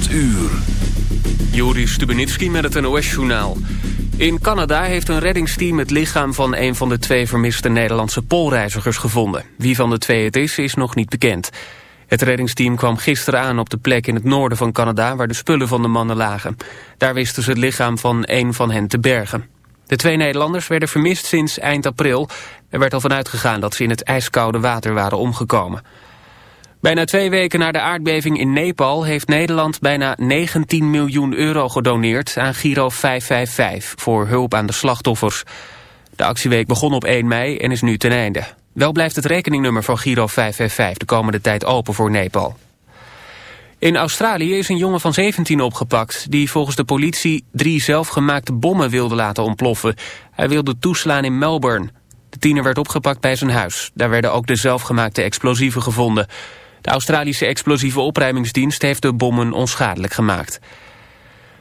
8 uur. Joris Stubenitski met het NOS-journaal. In Canada heeft een reddingsteam het lichaam van een van de twee vermiste Nederlandse poolreizigers gevonden. Wie van de twee het is, is nog niet bekend. Het reddingsteam kwam gisteren aan op de plek in het noorden van Canada waar de spullen van de mannen lagen. Daar wisten ze het lichaam van een van hen te bergen. De twee Nederlanders werden vermist sinds eind april. Er werd al vanuit gegaan dat ze in het ijskoude water waren omgekomen. Bijna twee weken na de aardbeving in Nepal heeft Nederland bijna 19 miljoen euro gedoneerd aan Giro 555 voor hulp aan de slachtoffers. De actieweek begon op 1 mei en is nu ten einde. Wel blijft het rekeningnummer van Giro 555 de komende tijd open voor Nepal. In Australië is een jongen van 17 opgepakt... die volgens de politie drie zelfgemaakte bommen wilde laten ontploffen. Hij wilde toeslaan in Melbourne. De tiener werd opgepakt bij zijn huis. Daar werden ook de zelfgemaakte explosieven gevonden. De Australische explosieve opruimingsdienst heeft de bommen onschadelijk gemaakt.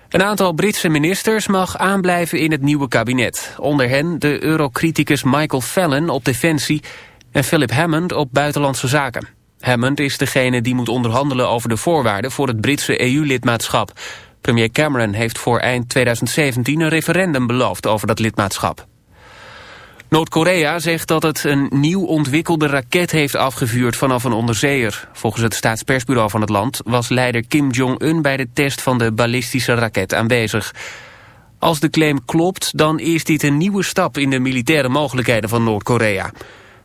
Een aantal Britse ministers mag aanblijven in het nieuwe kabinet. Onder hen de eurocriticus Michael Fallon op defensie... en Philip Hammond op buitenlandse zaken. Hammond is degene die moet onderhandelen over de voorwaarden... voor het Britse EU-lidmaatschap. Premier Cameron heeft voor eind 2017 een referendum beloofd over dat lidmaatschap. Noord-Korea zegt dat het een nieuw ontwikkelde raket heeft afgevuurd vanaf een onderzeeër. Volgens het staatspersbureau van het land was leider Kim Jong-un bij de test van de ballistische raket aanwezig. Als de claim klopt, dan is dit een nieuwe stap in de militaire mogelijkheden van Noord-Korea.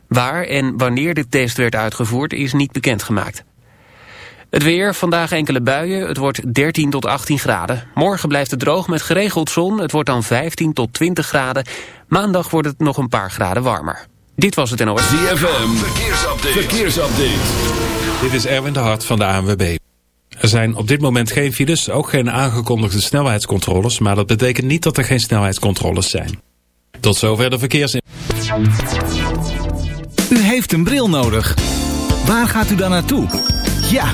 Waar en wanneer de test werd uitgevoerd is niet bekendgemaakt. Het weer, vandaag enkele buien, het wordt 13 tot 18 graden. Morgen blijft het droog met geregeld zon, het wordt dan 15 tot 20 graden. Maandag wordt het nog een paar graden warmer. Dit was het NOS. ZFM, verkeersupdate. verkeersupdate. Dit is Erwin de Hart van de ANWB. Er zijn op dit moment geen files, ook geen aangekondigde snelheidscontroles... maar dat betekent niet dat er geen snelheidscontroles zijn. Tot zover de verkeers... U heeft een bril nodig. Waar gaat u dan naartoe? Ja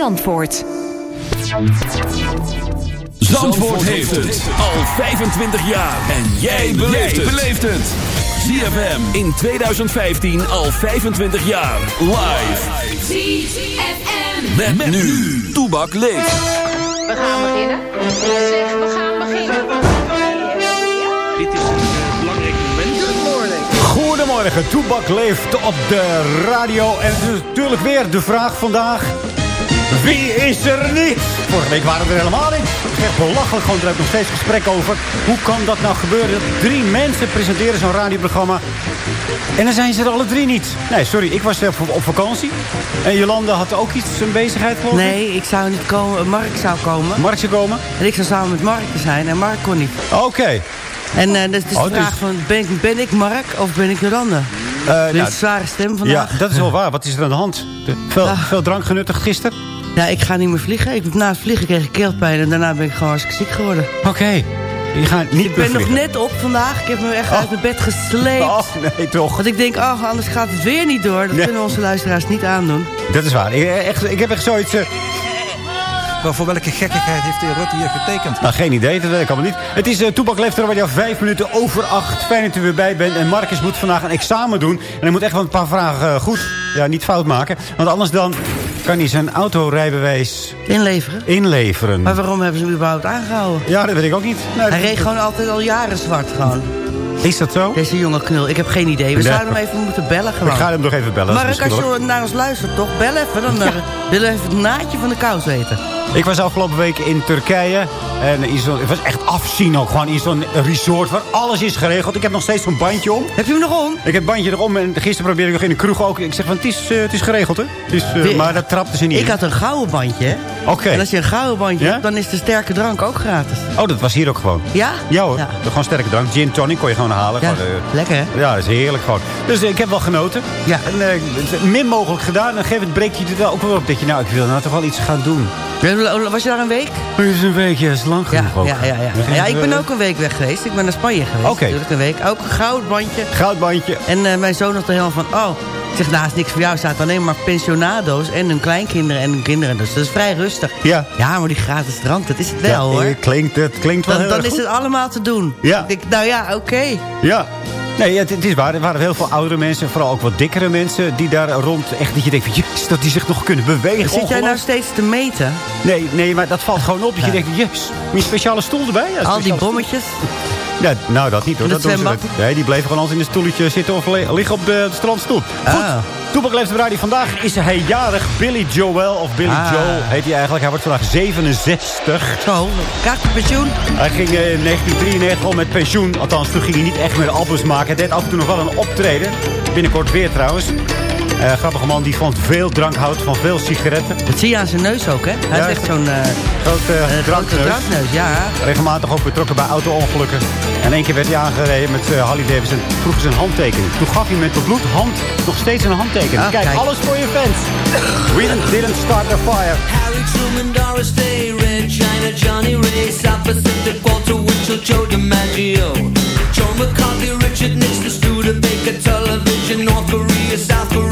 Zandvoort. Zandvoort heeft het al 25 jaar. En jij beleeft het. ZFM in 2015 al 25 jaar. Live. ZFM. Met, met nu. Toebak leeft. We gaan beginnen. Zeg, we gaan beginnen. Dit is een belangrijk moment. Goedemorgen, Toebak leeft op de radio. En het is natuurlijk weer de vraag vandaag. Wie is er niet? Vorige week waren we er helemaal niet. Het is echt belachelijk. Gewoon, er is nog steeds gesprek over. Hoe kan dat nou gebeuren? Dat drie mensen presenteren zo'n radioprogramma. En dan zijn ze er alle drie niet. Nee, sorry. Ik was op, op vakantie. En Jolanda had ook iets, een bezigheid geloof ik? Nee, ik zou niet komen. Mark zou komen. Mark zou komen? En ik zou samen met Mark zijn. En Mark kon niet. Oké. En uh, dat is de Oh, vraag is- van, ben ik, ben ik Mark of ben ik Jolanda? Eh, ben nou, een zware stem ja, vandaag. dat is wel waar. Wat is er aan de hand? De- veel, Ah. veel drank genuttigd gisteren? Ja, ik ga niet meer vliegen. Ik, na het vliegen kreeg ik keelpijn en daarna ben ik gewoon hartstikke ziek geworden. Oké. Je gaat niet Ik ben nog net op vandaag. Ik heb me echt Oh. uit mijn bed gesleept. Oh, nee, toch. Want ik denk, oh, anders gaat het weer niet door. Dat Nee. kunnen onze luisteraars niet aandoen. Dat is waar. Ik, echt, ik heb echt zoiets... eh, Wel, voor welke gekkigheid heeft de heer Rutte hier getekend? Nou, geen idee, dat weet ik allemaal niet. Het is uh, Toepak leeft er al vijf minuten over acht. Fijn dat u weer bij bent. En Marcus moet vandaag een examen doen. En hij moet echt wel een paar vragen uh, goed, ja, niet fout maken. Want anders dan kan hij zijn autorijbewijs... Inleveren? Inleveren. Maar waarom hebben ze hem überhaupt aangehouden? Ja, dat weet ik ook niet. Hij reed gewoon altijd al jaren zwart gewoon. Is dat zo? Deze jonge knul. Ik heb geen idee. We Ja. zouden hem even moeten bellen gewoon. Ik ga hem nog even bellen. Maar als je naar ons luistert, toch? Bel even. Dan eh, willen we even het naadje van de kous weten. Ik was afgelopen week in Turkije. En in het was echt afzien ook. Gewoon in zo'n resort waar alles is geregeld. Ik heb nog steeds zo'n bandje om. Heb je hem nog om? Ik heb het bandje erom. En gisteren probeerde ik nog in de kroeg ook. Ik zeg van, het is, eh, het is geregeld, hè? Het is, eh, maar dat trapte ze niet Ik in. had een gouden bandje, hè? Oké. En als je een gouden bandje Ja? hebt, dan is de sterke drank ook gratis. Oh, dat was hier ook gewoon. Ja? Ja hoor, Ja. gewoon sterke drank. Gin tonic kon je gewoon halen. Ja, Gewoon, eh, lekker hè? ja, dat is heerlijk gewoon. Dus eh, ik heb wel genoten. Ja. En eh, het min mogelijk gedaan. En op een gegeven moment breekt hij het wel ook wel op. Dat je, nou, ik wil nou toch wel iets gaan doen. Was je daar een week? Het is een weekje, dat is lang Ja, genoeg ook. ja, ja, ja. ja, ik ben ook een week weg geweest. Ik ben naar Spanje geweest. Oké. Natuurlijk een week. Ook een goud bandje. Goudbandje. En mijn zoon had er helemaal van... Oh, zeg, nou, is niks voor jou. Staat alleen maar pensionado's en hun kleinkinderen en hun kinderen. Dus dat is vrij rustig. Ja. Ja, maar die gratis drank, dat is het wel, Ja, hoor. eh, klinkt, het klinkt wel Dan, heel dan is goed. het allemaal te doen. Ja. Ik denk, nou ja, oké. Ja. Nee, het, het is waar. Er waren heel veel oudere mensen. Vooral ook wat dikkere mensen. Die daar rond echt dat je denkt van... Jezus, dat die zich nog kunnen bewegen. Zit jij nou steeds te meten? Nee, nee, maar dat valt gewoon op. Dat je denkt, yes, een speciale stoel erbij. Ja, Al die bommetjes? stoel. Ja, nou, dat niet hoor. Dat doen ze niet. Nee, die bleven gewoon altijd in een stoeletje zitten of liggen op de, de strandstoel. Goed, Ah. Toepak leeft radio. Vandaag is hij jarig. Billy Joel, of Billy Ah. Joe heet hij eigenlijk. Hij wordt vandaag 67. Zo, krijgt hij pensioen? Hij ging eh, in 1993 al met pensioen. Althans, toen ging hij niet echt meer albums maken. Hij deed af en toe nog wel een optreden. Binnenkort weer trouwens. Eh grappige man die van veel drank houdt, van veel sigaretten. Dat zie je aan zijn neus ook, hè? Hij Ja, is echt zo'n eh Grote eh, grote drankneus. drankneus, ja. Regelmatig ook betrokken bij auto-ongelukken. En één keer werd hij aangereden met uh, Harley Davidson. Vroeg zijn handtekening. Toen gaf hij met de bloedhand nog steeds een handtekening. Ah, kijk, kijk. alles voor je fans. We didn't start a fire. Harry Truman, Doris Day, Red China, Johnny Ray, South Pacific, Walter Winchell, Joe DiMaggio, Joe McCarthy, Richard Nixon, Studebaker, Television, North Korea, South Korea,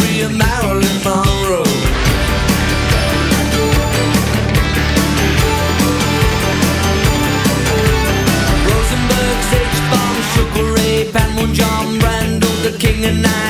Randall, the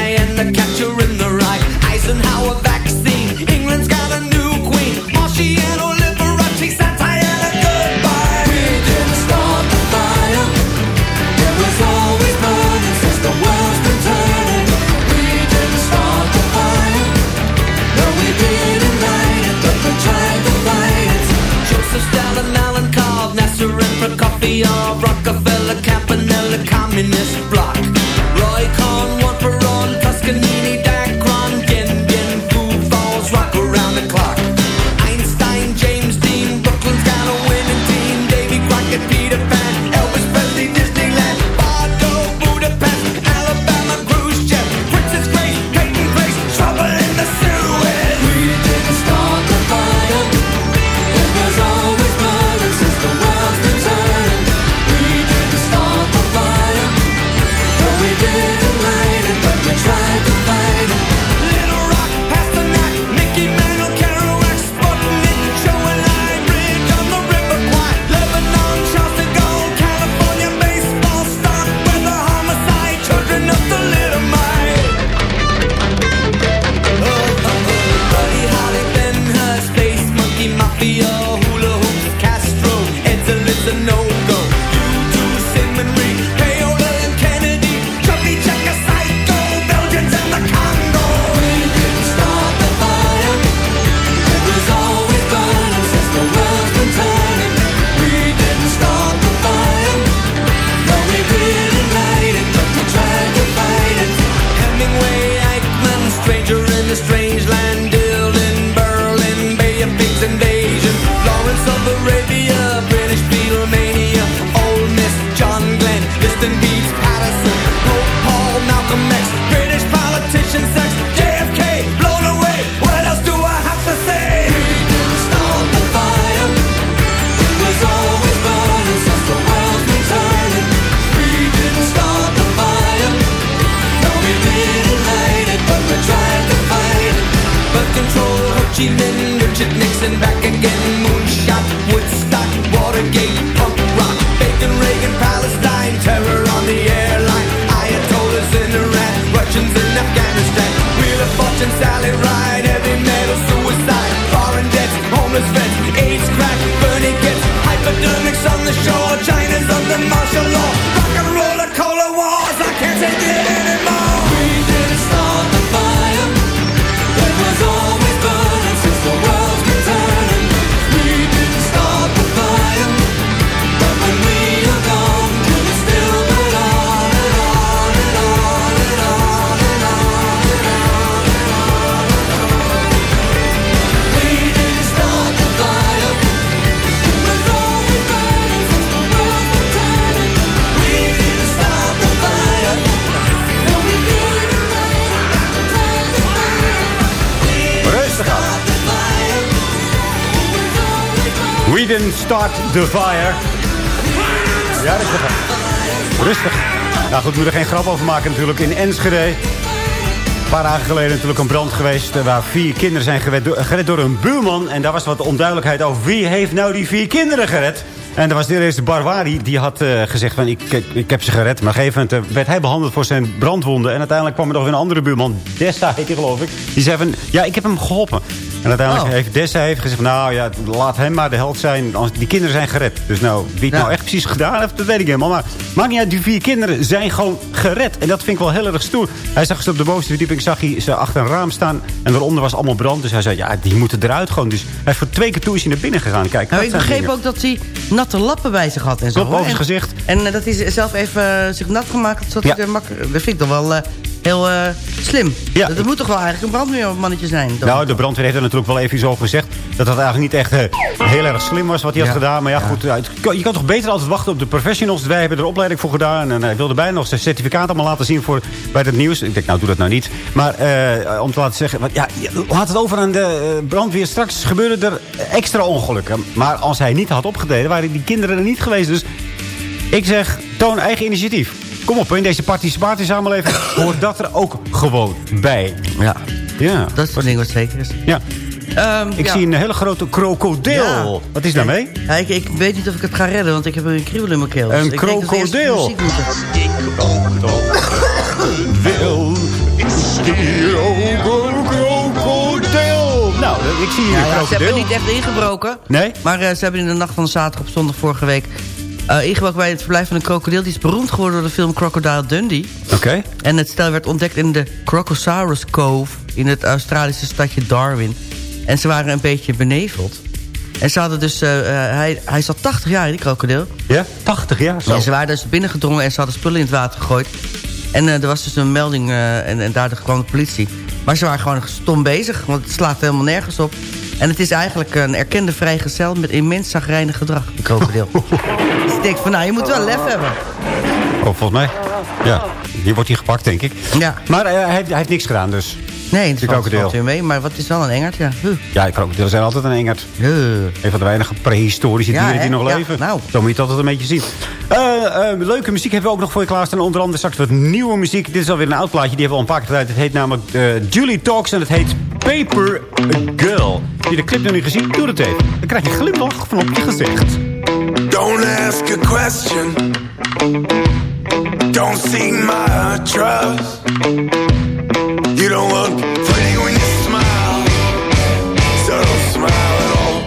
We didn't start the fire. Ja, rustig. Rustig. Nou goed, we moeten er geen grap over maken natuurlijk. In Enschede, een paar dagen geleden natuurlijk een brand geweest... eh, waar vier kinderen zijn gered door, een buurman. En daar was wat onduidelijkheid over wie heeft nou die vier kinderen gered. En er was de eerste Barwari, die had eh, gezegd van ik, ik, heb ze gered. Maar gegeven eh, werd hij behandeld voor zijn brandwonden. En uiteindelijk kwam er nog weer een andere buurman, Dessa geloof ik. Die zei van, ja ik heb hem geholpen. En uiteindelijk Oh. heeft Dessa heeft gezegd, nou ja, laat hem maar de held zijn. Die kinderen zijn gered. Dus nou, wie het nou echt precies gedaan heeft, dat weet ik helemaal. Maar maakt niet uit, die vier kinderen zijn gewoon gered. En dat vind ik wel heel erg stoer. Hij zag ze op de bovenste verdieping, zag hij ze achter een raam staan. En daaronder was allemaal brand. Dus hij zei, ja, die moeten eruit gewoon. Dus hij is voor twee keer toe is hij naar binnen gegaan. Kijk, Nou, ik begreep dingen. ook dat hij natte lappen bij zich had en zo. Over zijn gezicht. En dat hij zelf even eh, zich nat gemaakt had. zodat Ja. hij er makkelijk... Dat vind ik toch wel eh, heel eh, slim. Ja. Dat moet toch wel eigenlijk een brandweermannetje zijn? dan? Nou, de brandweer heeft er natuurlijk wel even iets over gezegd. Dat dat eigenlijk niet echt eh, heel erg slim was wat hij had gedaan. Maar ja, goed, eh, je kan toch beter altijd wachten op de professionals. Wij hebben er opleiding voor gedaan. En hij wilde bijna nog zijn certificaat allemaal laten zien voor, bij het nieuws. Ik denk, nou, doe dat nou niet. Maar eh, om te laten zeggen, want, ja, laat het over aan de brandweer. Straks gebeuren er extra ongelukken. Maar als hij niet had opgetreden, waren die kinderen er niet geweest. Dus ik zeg, toon eigen initiatief. Kom op, in deze participatiesamenleving hoort dat er ook gewoon bij. Ja, Ja, dat is het ding wat zeker is. ja. Ehm, Ik ja. zie een hele grote krokodil. Ja. Wat is daarmee? Ja, ik, ik weet niet of ik het ga redden, want ik heb een kriebel in mijn keel. Een Dus ik krokodil. muziek moeten. Wil is hier ook een krokodil. Nou, ik zie hier Ja, een ja, ze krokodil. hebben niet echt ingebroken. Nee? Maar eh, ze hebben in de nacht van zaterdag op zondag vorige week... ingebroken bij het verblijf van een krokodil. Die is beroemd geworden door de film Crocodile Dundee. Oké. En het stel werd ontdekt in de Crocosaurus Cove... in het Australische stadje Darwin. En ze waren een beetje beneveld. En ze hadden dus... eh, eh, hij, hij zat 80 jaar in die krokodil. Ja, 80 jaar zo. En ze waren dus binnengedrongen en ze hadden spullen in het water gegooid. En er was dus een melding en, en daardoor kwam de politie. Maar ze waren gewoon stom bezig, want het slaat helemaal nergens op. En het is eigenlijk een erkende vrijgezel met immens zagrijnig gedrag, die krokodil. dus ik denk van, nou, je moet wel lef hebben. Oh, volgens mij. Ja, hier wordt hij gepakt, denk ik. Ja. Maar eh, hij, heeft, hij heeft niks gedaan, dus. Nee, het Die valt, krokodil. valt weer mee, maar wat is wel een engert, ja. Huh. Ja, krokodillen zijn altijd een engert. Huh. Een van de weinige prehistorische Ja, dieren die nog Ja, leven. nou. Zo moet je het altijd een beetje zien. Eh, eh, leuke muziek hebben we ook nog voor je klaarstaan. Onder andere straks wat nieuwe muziek. Dit is alweer een oud plaatje. Die hebben we al een paar keer gedraaid. Het heet namelijk Julie Talks en het heet Paper Girl. Heb je de clip nog niet gezien? Doe het even. Dan krijg je glimlach van op je gezicht. Don't ask a question. Don't seek my trust. You don't look pretty when you smile. So don't smile at all.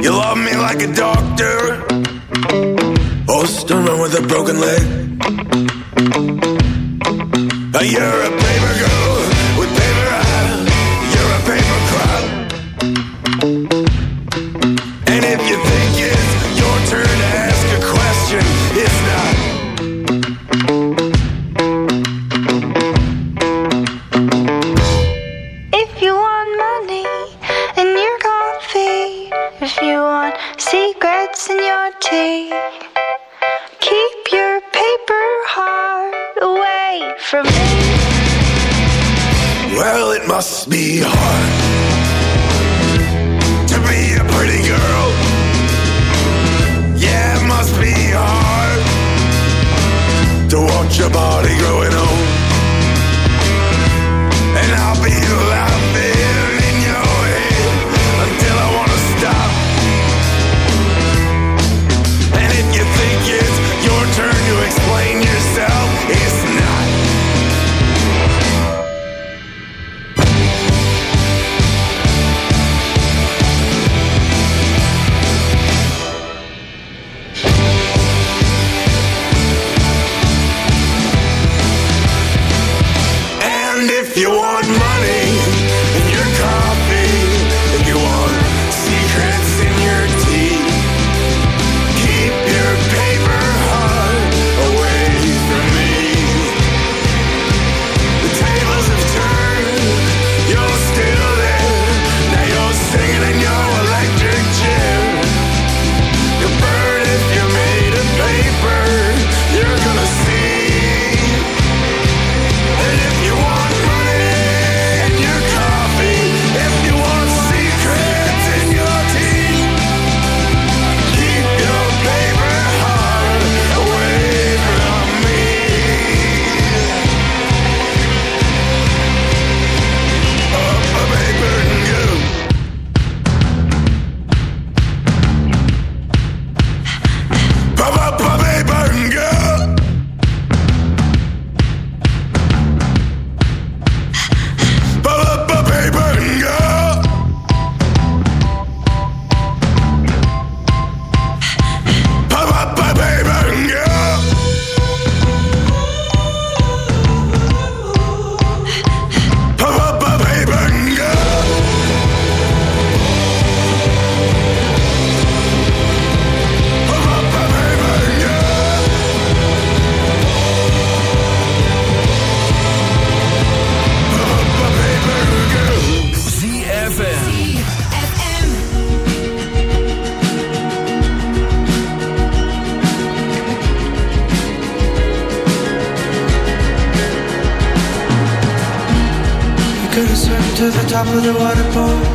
You love me like a doctor. Or still run with a broken leg. You're a paper to the top of the waterfalls.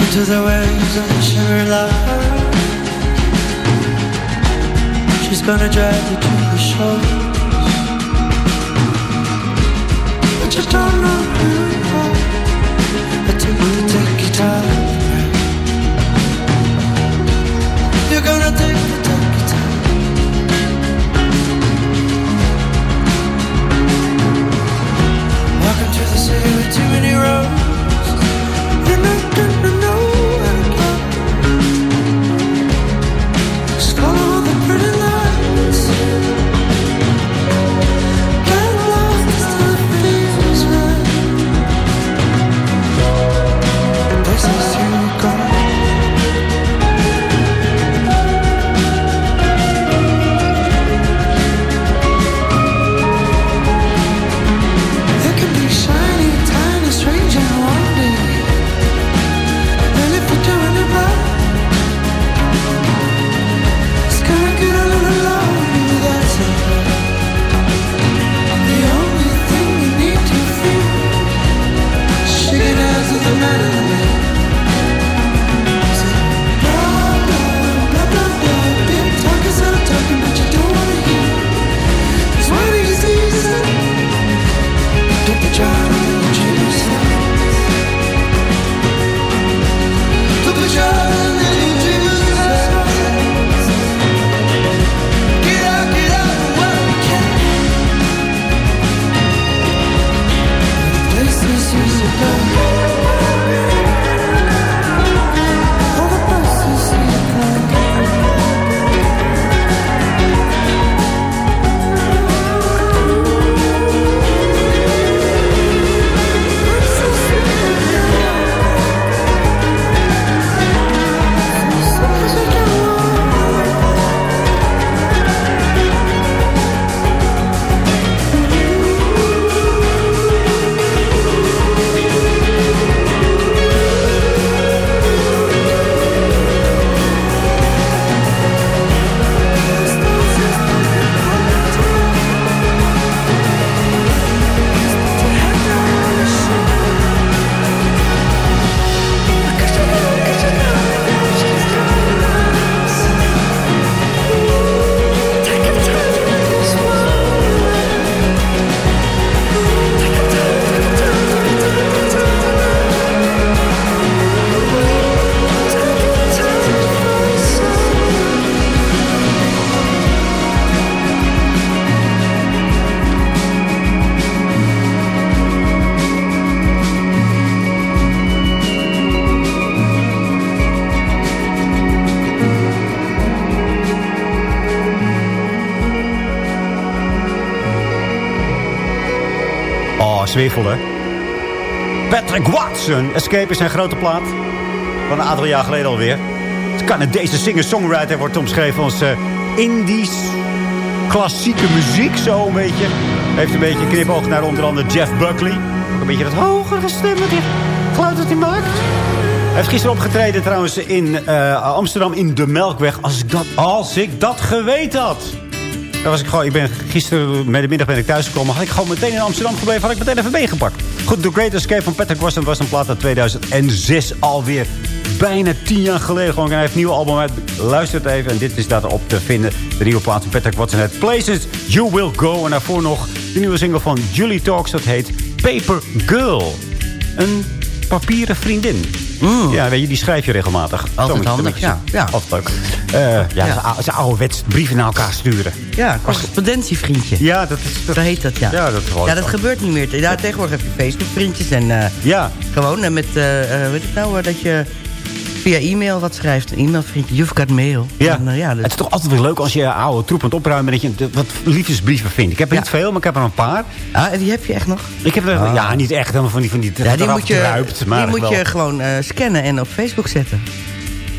Into the waves the shimmering light She's gonna drag you to the shore But you don't know who you are. Until you take your time You're gonna many roads Patrick Watson. Escape is zijn grote plaat. Van een aantal jaar geleden alweer. Het Canadese singer-songwriter wordt omschreven als eh, Indisch klassieke muziek, zo een beetje. Heeft een beetje een knipoog naar onder andere Jeff Buckley. Een beetje dat hogere stem wat hij geluid dat hij maakt. Hij heeft gisteren opgetreden trouwens in eh, Amsterdam in de Melkweg. Als ik dat, als ik dat geweten had. Was ik gewoon, ik ben gisteren met de middag ben ik thuisgekomen. Had ik gewoon meteen in Amsterdam gebleven. Had ik meteen even meegepakt. Goed, The Great Escape van Patrick Watson was een plaat uit 2006 alweer. Bijna tien jaar geleden. Gewoon, hij heeft een nieuw album uit. Luister het even. En dit is daarop te vinden. De nieuwe plaat van Patrick Watson. Het Places You Will Go. En daarvoor nog de nieuwe single van Julie Talks. Dat heet Paper Girl. Een papieren vriendin. Ja, weet je, die schrijf je regelmatig. Altijd Zo handig, ja. zien. Altijd leuk. Eh, ja, Ja. Ze ouderwets brieven naar elkaar sturen. Ja, correspondentievriendje. Ja, dat is... Zo heet dat, ja. Ja, dat Ja, dat gebeurt niet meer. Ja, tegenwoordig heb je Facebook-vriendjes en eh, Ja. gewoon en met, eh, eh, weet ik nou, dat je via e-mail wat schrijft. Een e-mailvriendje, you've got mail. Ja. En, eh, ja, Het is toch altijd weer leuk als je oude troep aan het opruimen... en dat je wat liefdesbrieven vindt. Ik heb er niet veel, maar ik heb er een paar. Ah, en die heb je echt nog? Ik heb er, Ah. ja, niet echt helemaal van die... Van die Ja, die moet je, maar die moet wel. je gewoon eh, scannen en op Facebook zetten.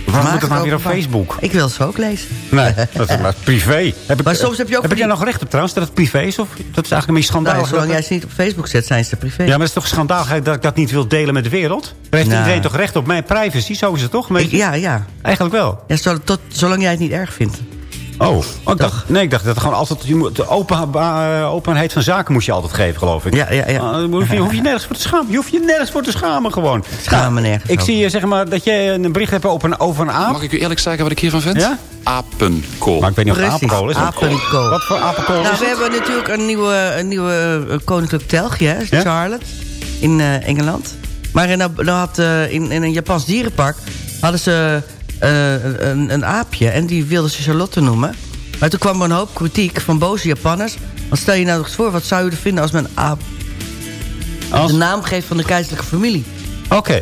Waarom moet dat nou weer op. Facebook? Ik wil ze ook lezen. Nee, dat is maar privé. Heb ik, Maar soms heb je ook Heb van ik daar die- nog recht op trouwens, dat het privé is? Of dat is eigenlijk een beetje schandaal? Nou, zolang jij ze niet op Facebook zet, zijn ze privé. Ja, maar het is toch schandaal dat ik dat niet wil delen met de wereld? Heeft Nou. iedereen toch recht op mijn privacy? Zo is het toch? Ja, ja. Eigenlijk wel. ja tot, zolang jij het niet erg vindt. Oh, oh, ik dacht, nee, ik dacht dat gewoon altijd... Je moet, de open, eh, openheid van zaken moest je altijd geven, geloof ik. Ja, ja, ja. Ah, hoef, je, hoef je nergens voor te schamen. Je hoeft je nergens voor te schamen, gewoon. Schaam me nergens Ik over. zie eh, zeg maar, dat jij een bericht hebt over een, over een aap. Mag ik u eerlijk zeggen wat ik hiervan vind? Ja? Apenkool. Maar ik weet niet of het Precies, apenkool is. apenkool. Wat voor apenkool Nou, is we hebben natuurlijk een nieuwe, een nieuwe eh, koninklijk telgje, hè, Ja? Charlotte, in eh, Engeland. Maar in, nou had, eh, in, in een Japans dierenpark hadden ze eh, een, een aapje en die wilden ze Charlotte noemen. Maar toen kwam er een hoop kritiek van boze Japanners. Want stel je nou eens voor, wat zou je er vinden als men een aap Als- de naam geeft van de keizerlijke familie? Oké.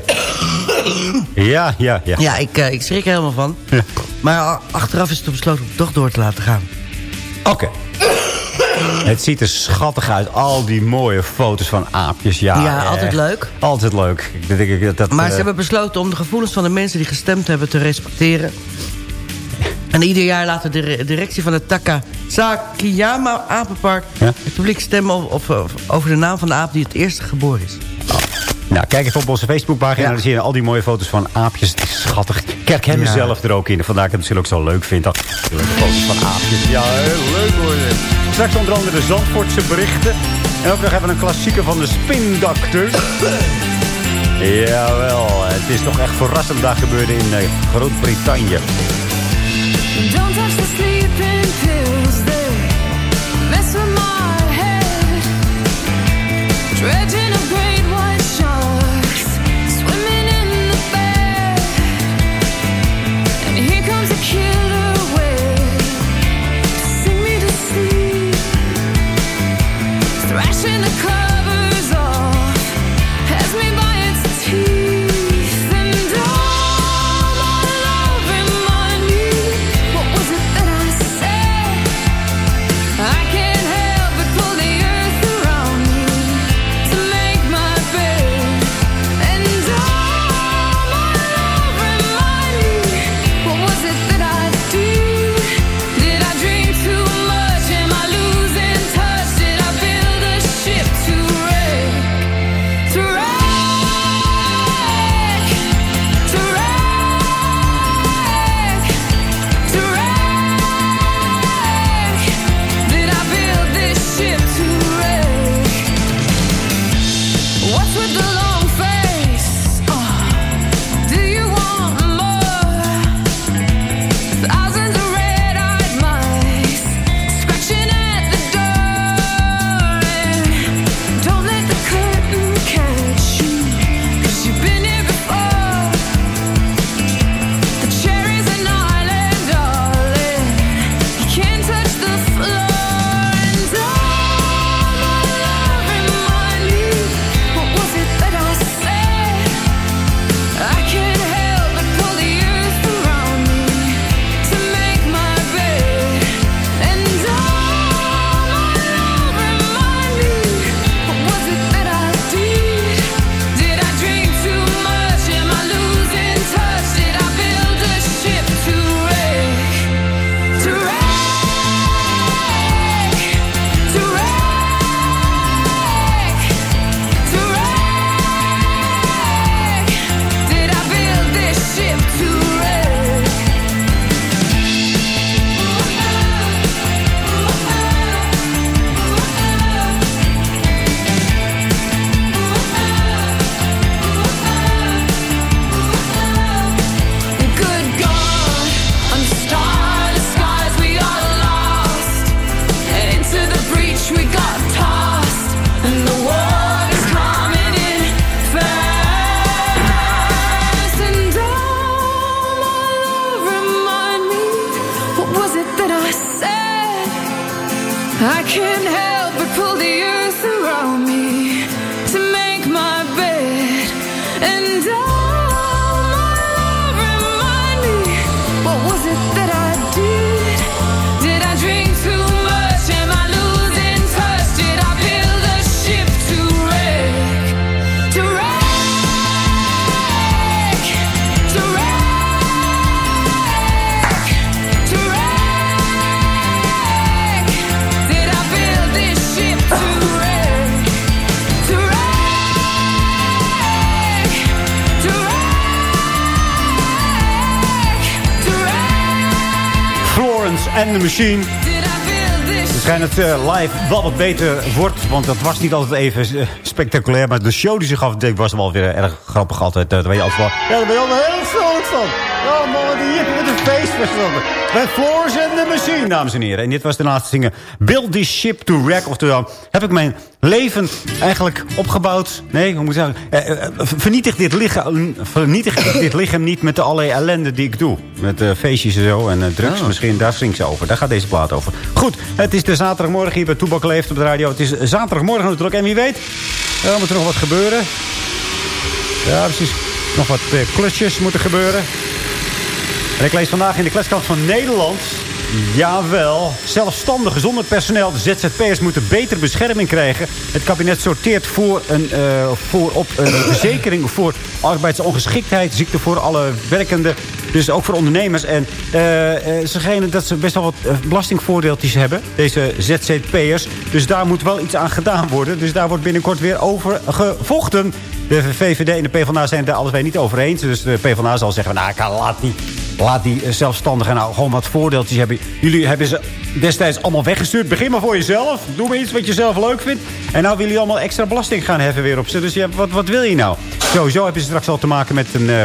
ja, ja, ja. Ja, ik, eh, ik schrik er helemaal van. Maar achteraf is het besloten om toch door te laten gaan. Oké. Het ziet er schattig uit. Al die mooie foto's van aapjes. Ja, Ja, altijd leuk. Altijd leuk. Ik denk dat, dat, Maar eh, ze hebben besloten om de gevoelens van de mensen die gestemd hebben te respecteren. En ieder jaar laat de dire- directie van het Takasakiyama Apenpark... Ja? het publiek stemmen over de naam van de aap die het eerste geboren is. Nou, kijk even op onze Facebookpagina. Ja. Dan zie je al die mooie foto's van aapjes. Het is schattig. Kijk hem Ja. zelf er ook in. Vandaar dat ik het misschien ook zo leuk vind. Dat leuke foto's van aapjes. Ja, heel leuk hoor. Straks onder andere de Zandvoortse berichten. En ook nog even een klassieker van de Spin Doctor. Jawel, het is toch echt verrassend daar gebeurde in eh, Groot-Brittannië. Pull the Machine. Waarschijnlijk het eh, live wel wat beter wordt. Want dat was niet altijd even eh, spectaculair. Maar de show die zich afdeed was wel weer erg grappig altijd. Eh, ben je altijd wel, ja, daar ben je altijd heel vrolijk van. Ja, man, die hier met een feest. Bij and the Machine, dames en heren. En dit was de laatste zingen. Build this ship to wreck. Oftewel, heb ik mijn leven eigenlijk opgebouwd. Nee, hoe moet ik zeggen? Eh, eh, vernietig, dit lichaam, vernietig dit lichaam niet met de allerlei ellende die ik doe. Met eh, feestjes en zo en eh, drugs. Oh. Misschien, daar zingt ze over. Daar gaat deze plaat over. Goed, het is de zaterdagmorgen hier bij Toebak Leeft op de radio. Het is zaterdagmorgen natuurlijk. En wie weet, er moet er nog wat gebeuren. Ja, precies. Nog wat eh, klusjes moeten gebeuren. En ik lees vandaag in de kletskant van Nederland... Jawel, zelfstandigen zonder personeel. De ZZP'ers moeten betere bescherming krijgen. Het kabinet sorteert voor, een, eh, voor op een verzekering voor arbeidsongeschiktheid. Ziekte voor alle werkenden. Dus ook voor ondernemers. En eh, ze schijnen dat ze best wel wat belastingvoordeeltjes hebben. Deze ZZP'ers. Dus daar moet wel iets aan gedaan worden. Dus daar wordt binnenkort weer over gevochten. De VVD en de PvdA zijn het daar allebei niet over eens. Dus de PvdA zal zeggen, nou, ik kan- laat die, laat die eh, zelfstandigen nou gewoon wat voordeeltjes hebben. Jullie hebben ze destijds allemaal weggestuurd. Begin maar voor jezelf. Doe maar iets wat je zelf leuk vindt. En nou willen jullie allemaal extra belasting gaan heffen weer op ze. Dus ja, wat, wat wil je nou? Sowieso hebben ze straks al te maken met een, eh,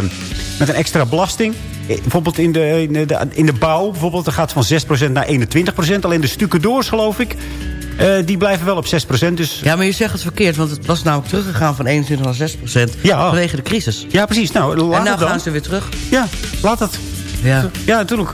met een extra belasting. Eh, Bijvoorbeeld in de, in de, in de bouw. Bijvoorbeeld, dat gaat van 6% naar 21%. Alleen de stukken doors, geloof ik. die blijven wel op 6%. Dus Ja, maar je zegt het verkeerd, want het was namelijk teruggegaan van 21 naar 6 procent. Ja. Vanwege de crisis. Ja, precies. Nou, laat en nou het dan. gaan ze weer terug. Ja, laat het. Ja. Ja, natuurlijk.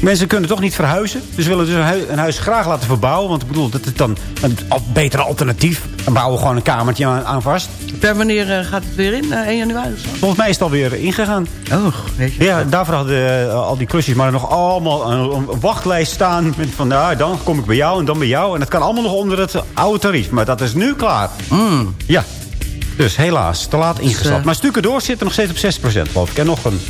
Mensen kunnen toch niet verhuizen. Dus willen dus een een huis graag laten verbouwen. Want ik bedoel, dat is dan een al- beter alternatief. Dan bouwen we gewoon een kamertje aan, aan vast. Per wanneer eh, gaat het weer in? Eh, 1 januari of zo? Volgens mij is het alweer ingegaan. Oh, weet je. Ja, daarvoor hadden eh, al die klusjes maar nog allemaal een, een wachtlijst staan. Met van, nou, dan kom ik bij jou en dan bij jou. En dat kan allemaal nog onder het oude tarief. Maar dat is nu klaar. Mm. Ja. Dus helaas, te laat ingestapt. eh, Maar stukken door zitten nog steeds op 6% geloof ik. En nog een...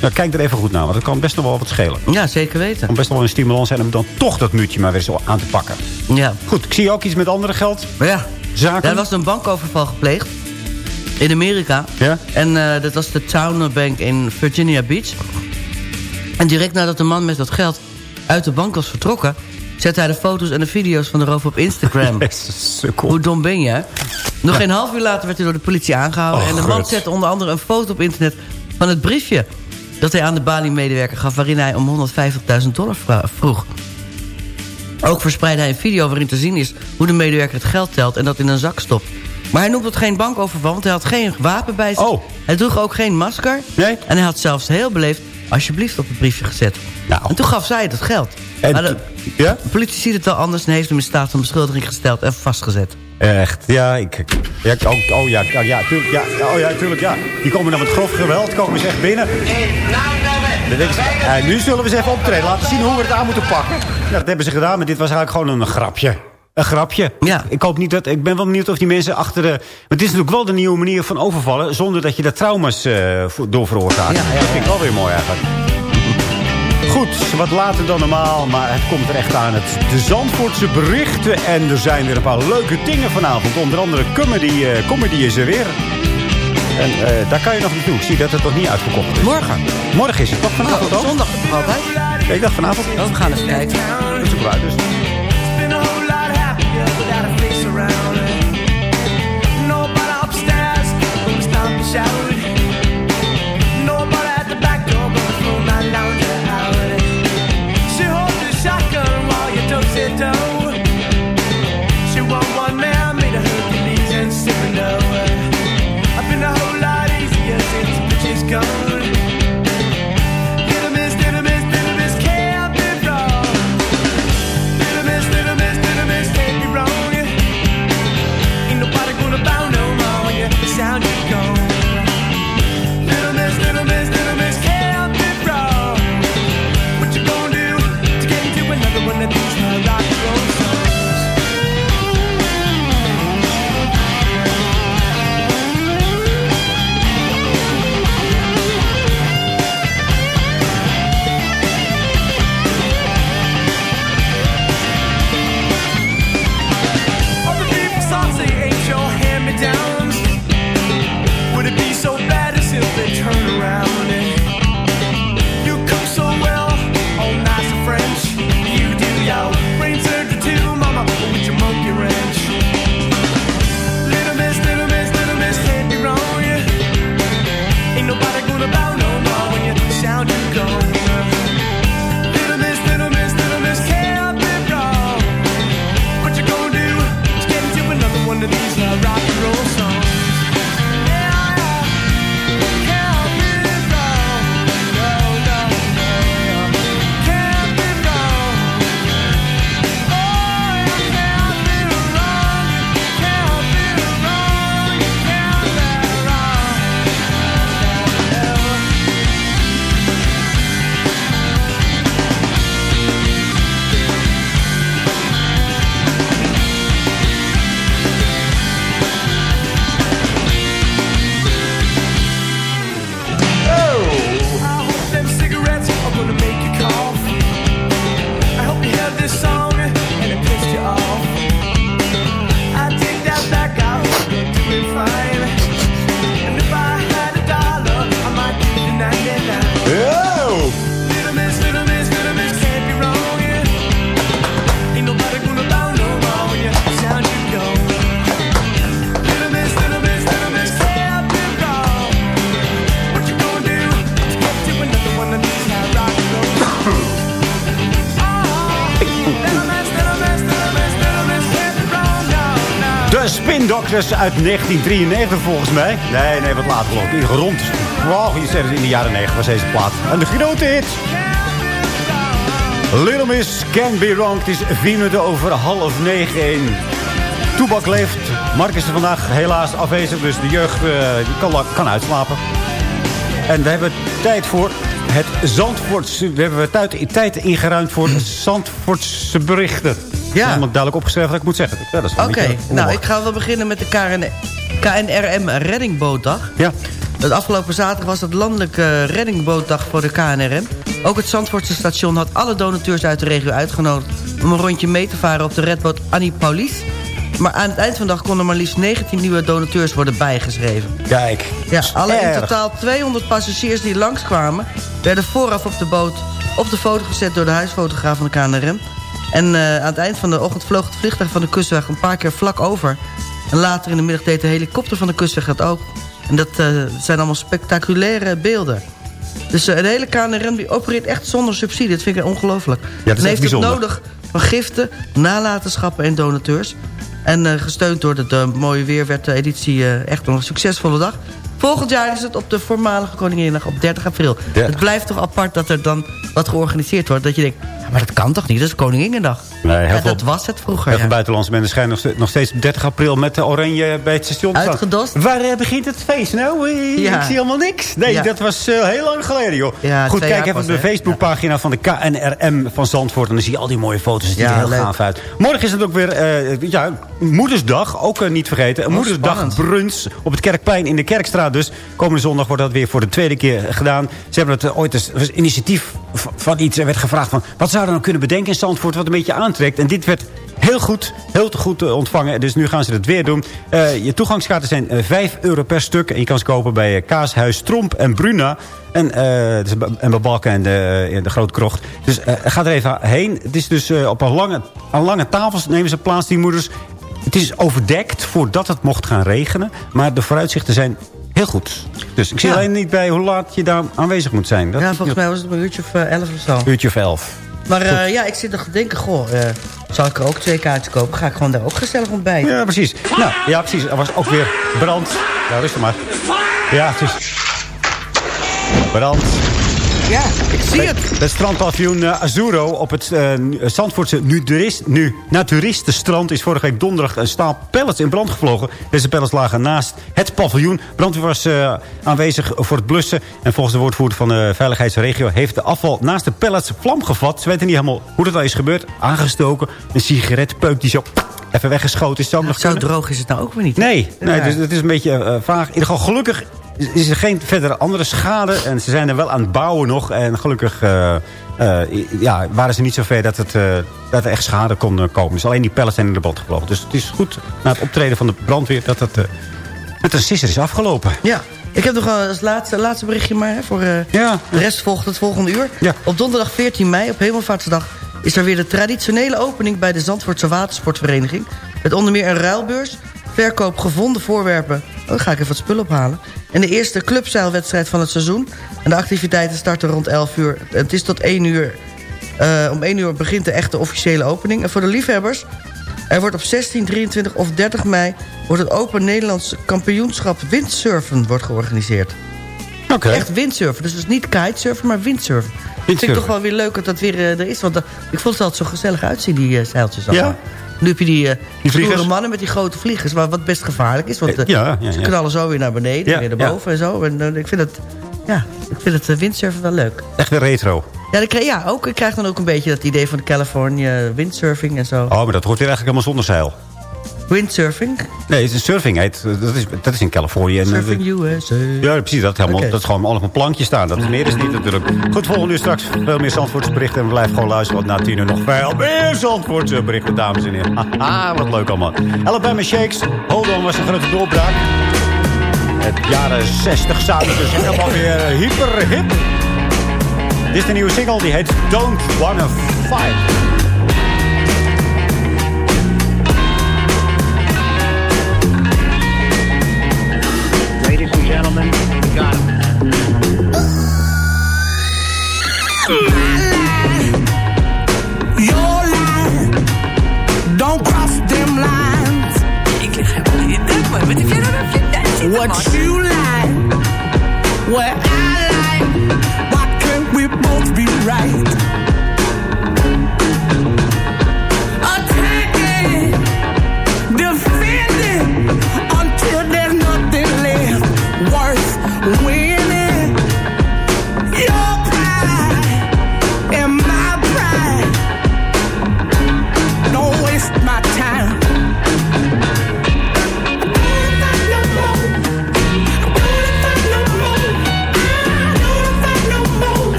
Nou, kijk er even goed naar, want dat kan best nog wel wat schelen. Ja, zeker weten. Het kan best wel een stimulans zijn om dan toch dat muurtje maar weer zo aan te pakken. Ja. Goed, ik zie ook iets met andere geld. Maar ja, Zaken. er was een bankoverval gepleegd. In Amerika. Ja? En eh, dat was de Town Bank in Virginia Beach. En direct nadat de man met dat geld uit de bank was vertrokken... zette hij de foto's en de video's van de roof op Instagram. Sukkel. Hoe dom ben je? Nog geen half uur later werd hij door de politie aangehouden. Oh, en de man zette onder andere een foto op internet van het briefje... dat hij aan de Bali-medewerker gaf... waarin hij om 150.000 dollar vroeg. Ook verspreidde hij een video waarin te zien is... hoe de medewerker het geld telt en dat in een zak stopt. Maar hij noemt het geen bankoverval, want hij had geen wapen bij zich. Oh. Hij droeg ook geen masker. Nee? En hij had zelfs heel beleefd alsjeblieft op het briefje gezet. Nou. En toen gaf zij het geld. En maar de, ja? de politie ziet het al anders... en heeft hem in staat van beschuldiging gesteld en vastgezet. Echt, ja. Ik, ja oh, oh ja, ja, ja, tuurlijk, ja, oh ja, tuurlijk, ja. Die komen dan met grof geweld, komen ze echt binnen. Dan denken ze, eh, nu zullen we ze even optreden. Laten zien hoe we het aan moeten pakken. Ja, dat hebben ze gedaan, maar dit was eigenlijk gewoon een grapje. Een grapje. Ja. Ik, hoop niet dat, ik ben wel benieuwd of die mensen achter de... Maar het is natuurlijk wel de nieuwe manier van overvallen... zonder dat je daar trauma's eh, door veroorzaakt. Ja, ja. Dat vind ik wel weer mooi eigenlijk. Goed, wat later dan normaal, maar het komt er echt aan. Het, de Zandvoortse berichten en er zijn weer een paar leuke dingen vanavond. Onder andere comedy, eh, comedy is er weer. En eh, daar kan je nog naartoe. Ik zie dat het nog niet uitverkocht is. Morgen. Morgen is het toch vanavond Oh, ook? zondag toch altijd? Ja, ik dacht vanavond. Oh, we gaan eens kijken. Dat is ook waar, dus. Doctors uit 1993 volgens mij. Nee, nee, wat later geloof ik. Rond, wow, in de jaren 90 was deze plaat. En de grote hit. Little Miss Can Be Wrong. Het is vier minuten over half negen in. Toebak leeft. Mark is er vandaag helaas afwezig, dus de jeugd eh, kan, kan uitslapen. En we hebben tijd voor het Zandvoortse... We hebben tijd, tijd ingeruimd voor Zandvoortse berichten. Ja. Dat duidelijk opgeschreven dat ik moet zeggen. Oké, nou ik ga wel beginnen met de KN, KNRM Reddingbootdag. Ja. Het afgelopen zaterdag was het landelijke reddingbootdag voor de KNRM. Ook het Zandvoortse station had alle donateurs uit de regio uitgenodigd... om een rondje mee te varen op de redboot Annie Paulies. Maar aan het eind van de dag konden maar liefst 19 nieuwe donateurs worden bijgeschreven. Kijk. Ja, alle in totaal 200 passagiers die langskwamen... werden vooraf op de boot op de foto gezet door de huisfotograaf van de KNRM. En uh, aan het eind van de ochtend vloog het vliegtuig van de kustweg een paar keer vlak over. En later in de middag deed de helikopter van de kustweg dat ook. En dat uh, zijn allemaal spectaculaire beelden. Dus uh, de hele KNRM die opereert echt zonder subsidie. Dat vind ik ongelooflijk. Ja, en heeft bijzonder. het nodig van giften, nalatenschappen en donateurs. En gesteund door het uh, mooie weer werd de editie echt een succesvolle dag. Volgend jaar is het op de voormalige Koninginnedag op 30 april. 30. Het blijft toch apart dat er dan wat georganiseerd wordt. Dat je denkt, maar dat kan toch niet? Dat is Koninginnedag. Nee, heel ja, veel, dat was het vroeger. Heel ja. buitenlandse mensen schijnen nog, ste- nog steeds op 30 april met de oranje bij het station. Uitgedost. Waar eh, begint het feest nou? Eh, Ja. Ik zie helemaal niks. Nee, dat was eh, heel lang geleden, joh. Goed, kijk even op de? Facebookpagina van de KNRM van Zandvoort. En dan zie je al die mooie foto's. Het ziet Ja, er heel leuk. gaaf uit. Morgen is het ook weer ja, Moedersdag. Ook niet vergeten. Een Oh, Moedersdag brunch op het Kerkplein in de Kerkstraat. Dus komende zondag wordt dat weer voor de tweede keer gedaan. Ze hebben het ooit een initiatief van iets. Er werd gevraagd van, wat zouden we nou kunnen bedenken in Zandvoort... wat een beetje aantrekt. En dit werd heel goed, heel te goed eh, ontvangen. Dus nu gaan ze het weer doen. Eh, je toegangskaarten zijn eh, 5 euro per stuk. En je kan ze kopen bij eh, Kaashuis Tromp en Bruna. En, eh, dus bij- en bij Balken en de, de Grote Krocht. Dus eh, ga er even heen. Het is dus eh, op een lange, aan lange tafels nemen ze plaats, die moeders. Het is overdekt voordat het mocht gaan regenen. Maar de vooruitzichten zijn heel goed. Dus ik zie Ja. alleen niet bij hoe laat je daar aanwezig moet zijn. Dat Ja, volgens mij was het een uurtje of eh, 11 of zo. Uurtje of elf. Maar eh, ja, ik zit nog te denken, goh, eh, zal ik er ook twee kaartjes kopen? Ga ik gewoon daar ook gezellig ontbijten? Ja, precies. Nou, ja, precies. Er was ook weer brand. Ja, rustig maar. Ja, het is... Brand. Ja, ik zie het. Het strandpaviljoen eh, Azuro op het eh, Zandvoortse nudurist, nu naturistenstrand... is vorige week donderdag een staal pellets in brand gevlogen. Deze pellets lagen naast het paviljoen. Brandweer was eh, aanwezig voor het blussen. En volgens de woordvoerder van de veiligheidsregio... heeft de afval naast de pellets vlam gevat. Ze weten niet helemaal hoe dat nou is gebeurd. Aangestoken. Een sigaretpeuk die zo even weggeschoten is. Ook nog Zo kunnen. droog is het nou ook weer niet. Nee, nee dus het is een beetje eh, vaag. In ieder geval gelukkig is er geen verdere andere schade. En ze zijn er wel aan het bouwen nog. En gelukkig eh, eh, ja, waren ze niet zo ver dat, het, dat er echt schade kon komen. Dus alleen die pellets zijn in de brand gevlogen. Dus het is goed na het optreden van de brandweer dat het met een sisser is afgelopen. Ja, ik heb nog als laatste, laatste berichtje maar. Hè, voor, Ja. De rest volgt het volgende uur. Ja. Op donderdag 14 mei, op Hemelvaartsdag... is er weer de traditionele opening bij de Zandvoortse Watersportvereniging. Met onder meer een ruilbeurs, verkoop gevonden voorwerpen... Oh, dan ga ik even wat spullen ophalen. En de eerste clubzeilwedstrijd van het seizoen. En de activiteiten starten rond 11 uur. Het is tot 1 uur... eh, om 1 uur begint de echte officiële opening. En voor de liefhebbers... Er wordt op 16, 23 of 30 mei... wordt het Open Nederlands kampioenschap windsurfen wordt georganiseerd. Oké. Echt windsurfen. Dus, dus niet kitesurfen, maar windsurfen. Vind ik toch wel weer leuk dat dat weer eh, er is. Want eh, ik vond het altijd zo gezellig uitzien, die eh, zeiltjes. allemaal. Ja? Nu heb je die, eh die mannen met die grote vliegers. Wat best gevaarlijk is. Want ja, ja, ze knallen zo weer naar beneden, weer naar boven en zo. En ik vind het, ja, ik vind het windsurfen wel leuk. Echt weer retro. Ja, ik, krijg- ja ook, ik krijg dan ook een beetje dat idee van de California windsurfing en zo. Oh, maar dat hoort weer eigenlijk helemaal zonder zeil. Windsurfing? Nee, het is surfing. Heet, dat, is, dat is in Californië. En, eh, Surfing USA. Ja, precies. Dat, helemaal, dat is gewoon allemaal op een plankje staan. Dat is meer is niet natuurlijk. Goed, volgende uur straks veel meer Zandvoortse berichten. En we blijven gewoon luisteren. Want na tien uur nog veel meer Zandvoortse berichten, dames en heren. Haha, wat leuk allemaal. Alabama Shakes. Hold on was een grote doorbraak. Het jaren 60 zouden ze zijn helemaal weer eh, hyper hip. Dit is de nieuwe single. Die heet Don't Wanna Fight. Gentlemen, we got him.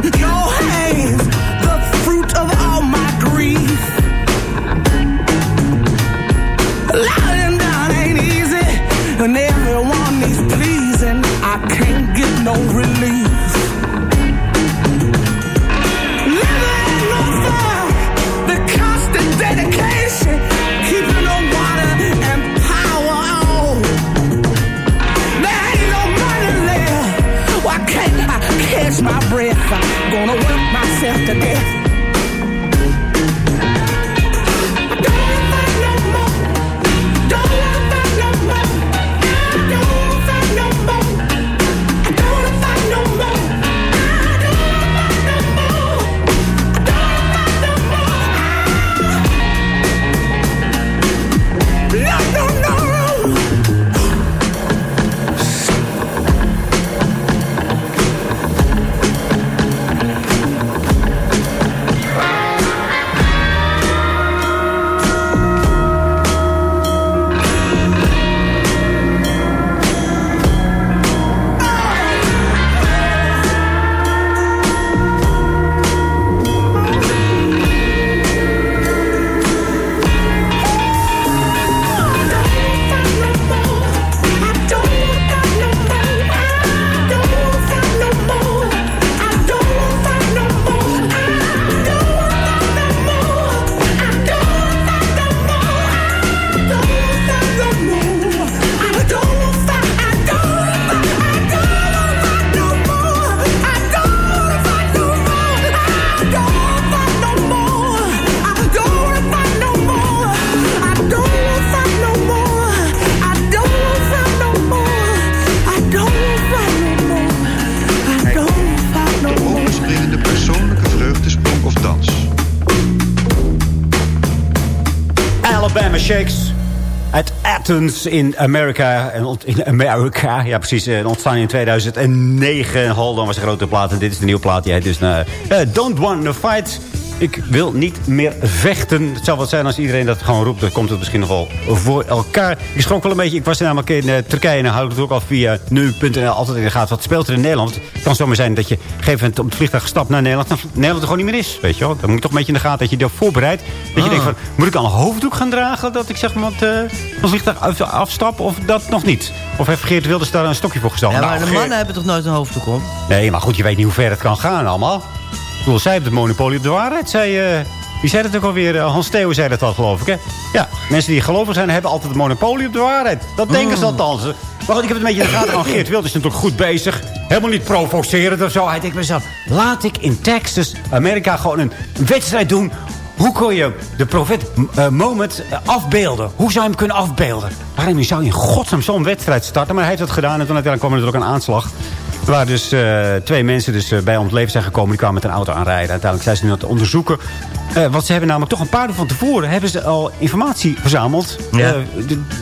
Put Athens in ont- In Amerika, ja precies. eh, Ontstaan in 2009. Holden was een grote plaat. En dit is de nieuwe plaat. Die heet dus eh, eh, Don't Want to Fight. Ik wil niet meer vechten. Het zou wat zijn als iedereen dat gewoon roept. Dan komt het misschien nog wel voor elkaar. Ik schrok wel een beetje. Ik was namelijk in eh, Turkije. En dan hou ik het ook al via nu.nl altijd in de gaten. Wat speelt er in Nederland? Het kan zomaar zijn dat je op een gegeven moment op het vliegtuig stapt naar Nederland. Dan Nederland er gewoon niet meer is. Weet je wel? Dan moet je toch een beetje in de gaten dat je je voorbereidt. Dat je Ah. denkt van, moet ik al een hoofddoek gaan dragen? Dat ik zeg maar wat, van het vliegtuig af- afstap? Of dat nog niet? Of heeft Geert Wilders daar een stokje voor gesteld? Ja, maar Nou, de Geert- mannen hebben toch nooit een hoofddoek om? Nee, maar goed, je weet niet hoe ver het kan gaan allemaal. Bedoel, zij heeft het monopolie op de waarheid. Zij, eh, wie zei dat ook alweer? Eh, Hans Theo zei dat al, geloof ik, hè? Ja, mensen die gelovig zijn, hebben altijd het monopolie op de waarheid. Dat denken ze althans. Maar goed, ik heb het een beetje in de gaten. Geert Wilders is natuurlijk goed bezig. Helemaal niet provocerend of zo. Hij denkt mezelf, laat ik in Texas, Amerika, gewoon een wedstrijd doen... Hoe kun je de profet eh, moment afbeelden? Hoe zou je hem kunnen afbeelden? Waarom zou je in godsnaam zo'n wedstrijd starten? Maar hij heeft dat gedaan en toen uiteindelijk kwam er natuurlijk een aanslag. Er waren dus eh, twee mensen dus, eh, bij om het leven zijn gekomen. Die kwamen met een auto aanrijden. Uiteindelijk zijn ze nu aan het onderzoeken. Eh, want ze hebben namelijk toch een paar uur van tevoren... hebben ze al informatie verzameld. Ja.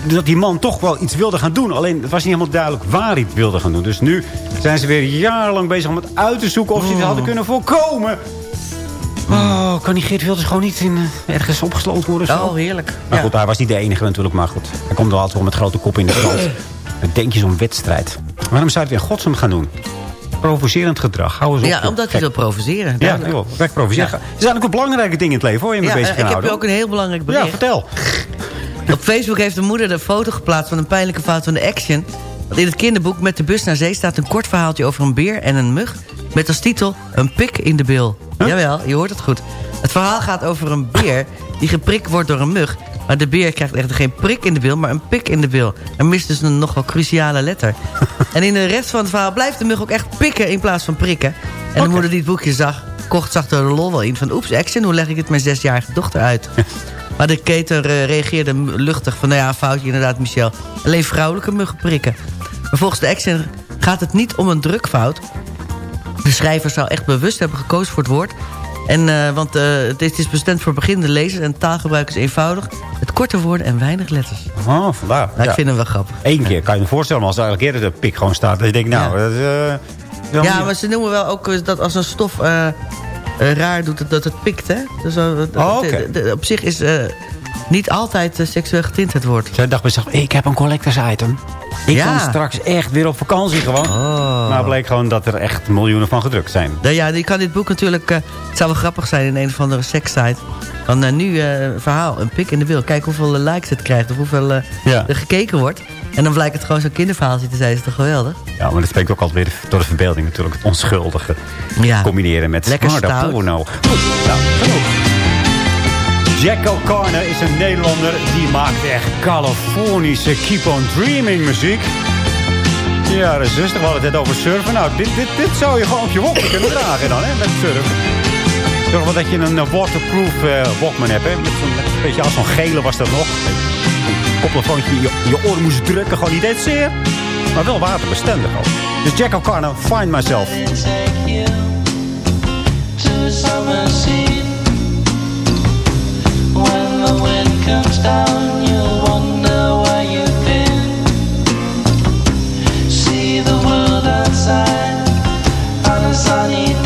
dat die man toch wel iets wilde gaan doen. Alleen het was niet helemaal duidelijk waar hij het wilde gaan doen. Dus nu zijn ze weer jarenlang bezig om het uit te zoeken... of ze het hadden kunnen voorkomen. Oh, kan die Geert Wilders gewoon niet in, ergens opgesloten worden? zo? Oh, heerlijk. Maar Ja. goed, hij was niet de enige natuurlijk. Maar goed, hij komt wel altijd wel met grote kop in de krant. Denk je zo'n wedstrijd. Waarom zou je het in godsnaam gaan doen? Provocerend gedrag. Hou eens op. Ja, omdat hij Kijk. wil provoceren. Ja, joh, weg provoceren. Er zijn ook wel belangrijke dingen in het leven hoor. Je mee Ja, bezig eh, ik heb je ook een heel belangrijk bericht. Ja, vertel. Op Facebook heeft de moeder de foto geplaatst van een pijnlijke fout van de Action. Want in het kinderboek Met de bus naar zee staat een kort verhaaltje over een beer en een mug. Met als titel Een pik in de bil. Jawel, je hoort het goed. Het verhaal gaat over een beer die geprikt wordt door een mug. Maar de beer krijgt echt geen prik in de bil, maar een pik in de bil. Er mist dus een nogal cruciale letter. en in de rest van het verhaal blijft de mug ook echt pikken in plaats van prikken. En de moeder die het boekje zag, kocht, zag er de lol wel in van... oeps, action, hoe leg ik het mijn zesjarige dochter uit? maar de keter eh, reageerde luchtig van... nou ja, foutje inderdaad, Michel. Alleen vrouwelijke muggen prikken. Maar volgens de action gaat het niet om een drukfout. De schrijver zou echt bewust hebben gekozen voor het woord... En, eh, want uh, dit is bestemd voor beginnende lezers en taalgebruik is eenvoudig. Met korte woorden en weinig letters. Oh, vandaar. Nou, Ik vind hem wel grappig. Eén keer kan je me voorstellen, maar als er elke keer de pik gewoon staat... dan denk ik, nou... Ja. Dat, uh, Ja, maar ze noemen wel ook eh, dat als een stof eh, eh, raar doet, dat, dat het pikt, hè? Dus, eh, dat- Oh, dat- oké. de- de- op zich is eh, niet altijd eh, seksueel getint het woord. Zij dacht bij zichzelf, ik heb een collectors item. Ik Ja. kan straks echt weer op vakantie gewoon. Maar bleek gewoon dat er echt miljoenen van gedrukt zijn. Nou ja, je kan dit boek natuurlijk... eh, het zou wel grappig zijn in een of andere sekssite. Van nu eh, een verhaal, een pik in de wil. Kijk hoeveel likes het krijgt of hoeveel Ja. er gekeken wordt. En dan blijkt het gewoon zo'n kinderverhaaltje te zijn. Is toch geweldig? Ja, maar dat spreekt ook altijd weer door de verbeelding natuurlijk. Het onschuldige Ja. combineren met Lekker stout. porno. Goed, nou, genoeg. Jack O'Connor is een Nederlander die maakt echt Californische Keep on Dreaming muziek. Ja, de zuster, we hadden het net over surfen. Nou, dit, dit, dit zou je gewoon op je walkman kunnen dragen dan, hè, met surfen. Zorg wel dat je een eh, waterproof eh, walkman hebt, hè. Met zo'n beetje als zo'n gele was dat nog. Een koptelefoontje je, je oren moest drukken, gewoon niet deed zeer. Maar wel waterbestendig ook. Dus Jack O'Connor, Find Myself. Sunny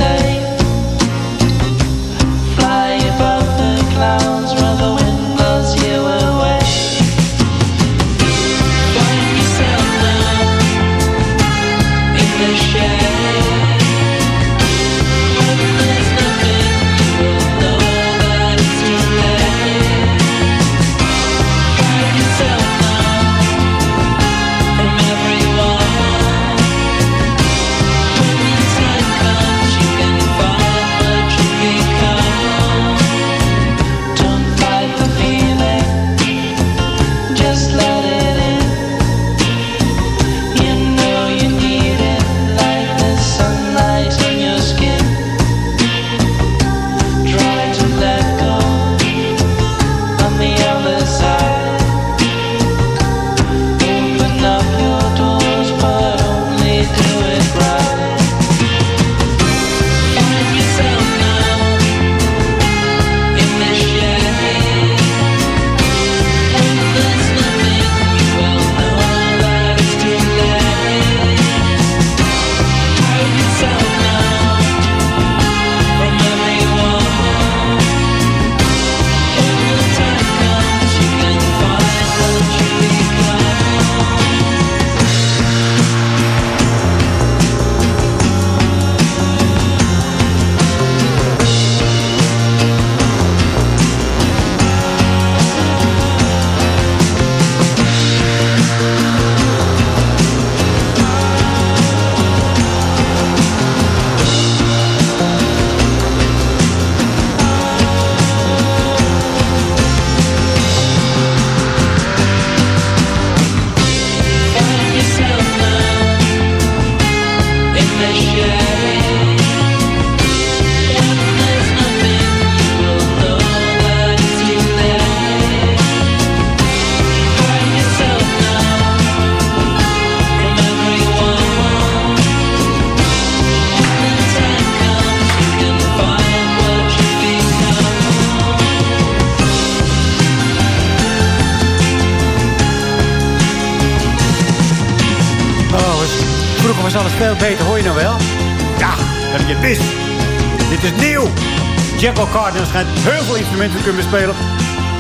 instrumenten te kunnen bespelen.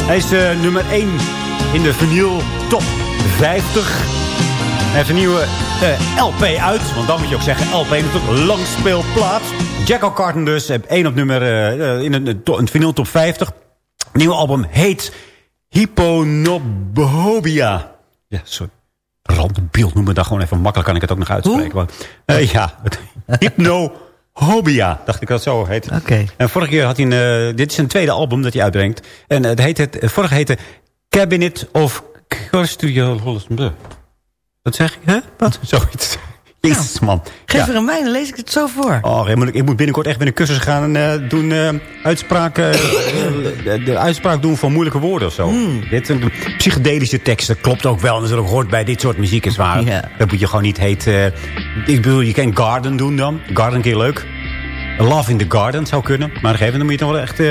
Hij is eh, nummer 1 in de vinyl top 50. Hij heeft een nieuwe eh, LP uit. Want dan moet je ook zeggen, LP natuurlijk langspeelplaat. Jack O'Connor dus, heb 1 op nummer eh, eh, in een, een, vinyl top 50. Nieuwe album heet Hypnobobia. Ja, sorry. Random beeld noemen we dat gewoon even makkelijk. Kan ik het ook nog uitspreken. Eh, ja, het- Hypnohobia, dacht ik dat zo heet. Oké. En vorige keer had hij een... eh, dit is een tweede album dat hij uitbrengt. En het heet het, het vorige heette Cabinet of Custodial... Wat zeg ik, hè? Wat? Zoiets. Jezus, man. Geef er een mij, dan lees ik het zo voor. Oh, ik moet, ik moet binnenkort echt weer een cursus gaan en eh, doen eh, uitspraken, eh, de, uitspraak doen van moeilijke woorden of zo. Dit zijn psychedelische teksten, klopt ook wel. Natuurlijk hoort bij dit soort muziek is waar. Dat moet je gewoon niet heet. ik bedoel, je kan Garden doen dan. Garden een keer leuk. Love in the Garden zou kunnen. Maar een gegeven moment moet je toch wel echt eh,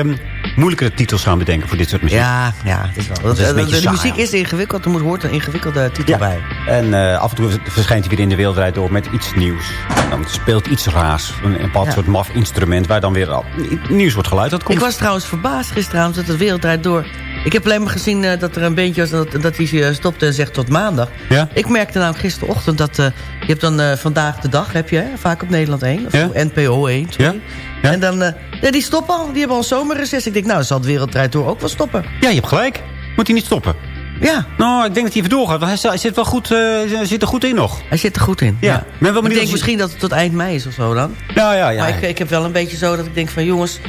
moeilijkere titels gaan bedenken voor dit soort muziek. Ja, ja, het is wel. Dat is een de, de saai, muziek is ingewikkeld, er moet, hoort een ingewikkelde titel bij. En eh, af en toe verschijnt hij weer in de wereldrijd door met iets nieuws. Dan speelt iets raars. Een, een bepaald Ja. soort maf instrument waar dan weer al nieuws wordt geluid. Dat komt. Ik was trouwens verbaasd gisteravond dat het wereldrijd door... Ik heb alleen maar gezien eh, dat er een beentje was en dat, dat hij eh, stopte en zegt tot maandag. Ja? Ik merkte namelijk gisterochtend dat... eh, je hebt dan vandaag de dag, heb je hè, vaak op Nederland 1. Of Ja? NPO 1. sorry. Ja? Ja? En dan... ja, die stoppen al. Die hebben al zomerreces. Ik denk, nou, dan zal het wereldrijd door ook wel stoppen. Ja, je hebt gelijk. Moet hij niet stoppen? Ja. Nou, ik denk dat hij even doorgaat. Want hij, zit wel goed, hij zit er goed in nog. Hij zit er goed in. Ja. Ja. Ik denk misschien dat het tot eind mei is of zo dan. Nou ja, ja. Maar ik, ik heb wel een beetje zo dat ik denk van jongens...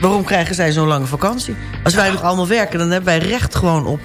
waarom krijgen zij zo'n lange vakantie? Als wij nog allemaal werken, dan hebben wij recht gewoon op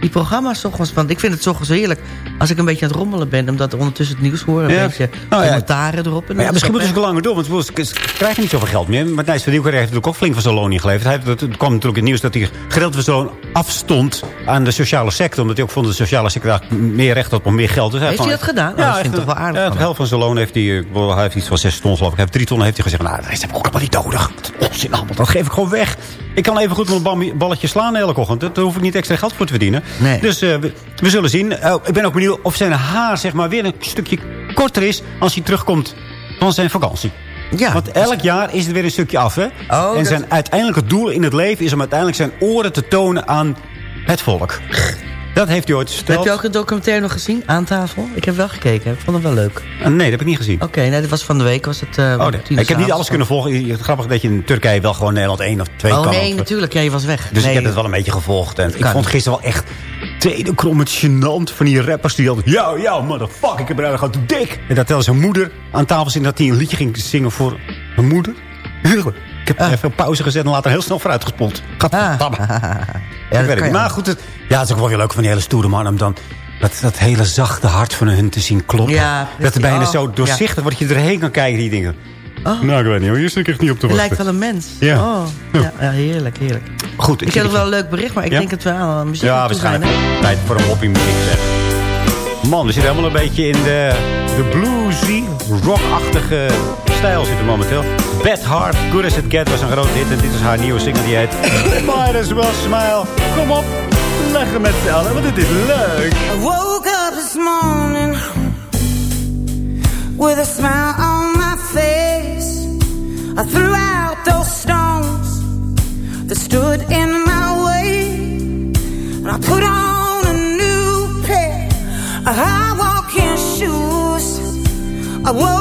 die programma's. Ochtends. Want ik vind het ochtends heerlijk als ik een beetje aan het rommelen ben... omdat ondertussen het nieuws hoor, een Ja. beetje Nou ja. commentaren erop. En Maar ja, misschien is moeten ze dat ook langer door. Want ze- krijgen niet zoveel geld meer. Matthijs van Nieuwkerk heeft natuurlijk ook flink van zijn loon ingeleverd. Hij, kwam natuurlijk in het nieuws dat hij gedeeld van zijn loon afstond aan de sociale sector. Omdat hij ook vond dat de sociale sector meer recht had op meer geld. Dus Heeft hij dat gedaan? Oh, dat Ja, vind ik echt, toch wel aardig Ja, van de helft van zijn loon heeft hij... eh, Hij heeft iets van zes ton geloof ik. Hij heeft drie ton heeft hij gezegd. Nou, dat ik ook allemaal niet nodig. Een Onzin allemaal. Dat geef ik gewoon weg. Ik kan even goed mijn bal- balletje slaan elke ochtend. Daar hoef ik niet extra geld voor te verdienen. Nee. Dus eh, we, we zullen zien. Eh, ik ben ook benieuwd of zijn haar zeg maar, weer een stukje korter is... als hij terugkomt van zijn vakantie. Ja. Want elk jaar is het weer een stukje af. Hè? Oh, en dat- zijn uiteindelijke doel in het leven... is om uiteindelijk zijn oren te tonen aan het volk. Dat heeft hij ooit Heb gesteld. je ook het documentaire nog gezien? Aan tafel? Ik heb wel gekeken. Ik vond het wel leuk. Eh, Nee, dat heb ik niet gezien. Oké, nee, dat was van de week. Was het, eh, Oh, nee. Ik heb niet alles kunnen volgen. Het grappig dat je in Turkije wel gewoon Nederland 1 of 2 Oh kan. nee, Of- natuurlijk. Ja, je was weg. Dus nee. ik heb het wel een beetje gevolgd. En ik Kan vond gisteren wel echt tweede krommend gênant van die rappers die altijd... Yo, yo, motherfucker, ik heb er gewoon te dik. En dat terwijl zijn moeder aan tafel zit dat hij een liedje ging zingen voor mijn moeder. Heerlijk. Ik heb Ah. even een pauze gezet en later heel snel vooruit gespot. Gadverdamme. ja, ik dat het Maar wel. goed, het, ja, het is ook wel weer leuk van die hele stoere man... om dan dat, dat hele zachte hart van hun te zien kloppen. Ja, dat er bijna oh, zo doorzichtig wordt dat je erheen kan kijken. Die dingen. Oh. Nou, ik weet niet. hoor. Hier zit ik echt niet op te Het wachten. lijkt wel een mens. Ja. Oh, ja, ja, heerlijk, heerlijk. Goed, Ik, heb het- wel een leuk bericht, maar ik Ja? denk dat we aan muziek Ja, zijn, waarschijnlijk. Tijd voor een hoppie muziek, zeg. Man, we zitten helemaal een beetje in de, de bluesy, rockachtige stijl zitten momenteel. Bad Heart, Good As It Get was een groot hit. En dit is haar nieuwe single die heet Might As Well Smile. Kom op, leg hem met z'n allen, want het is leuk. I woke up this morning with a smile on my face. I threw out those stones that stood in my way. And I put on a new pair of high walking shoes. I woke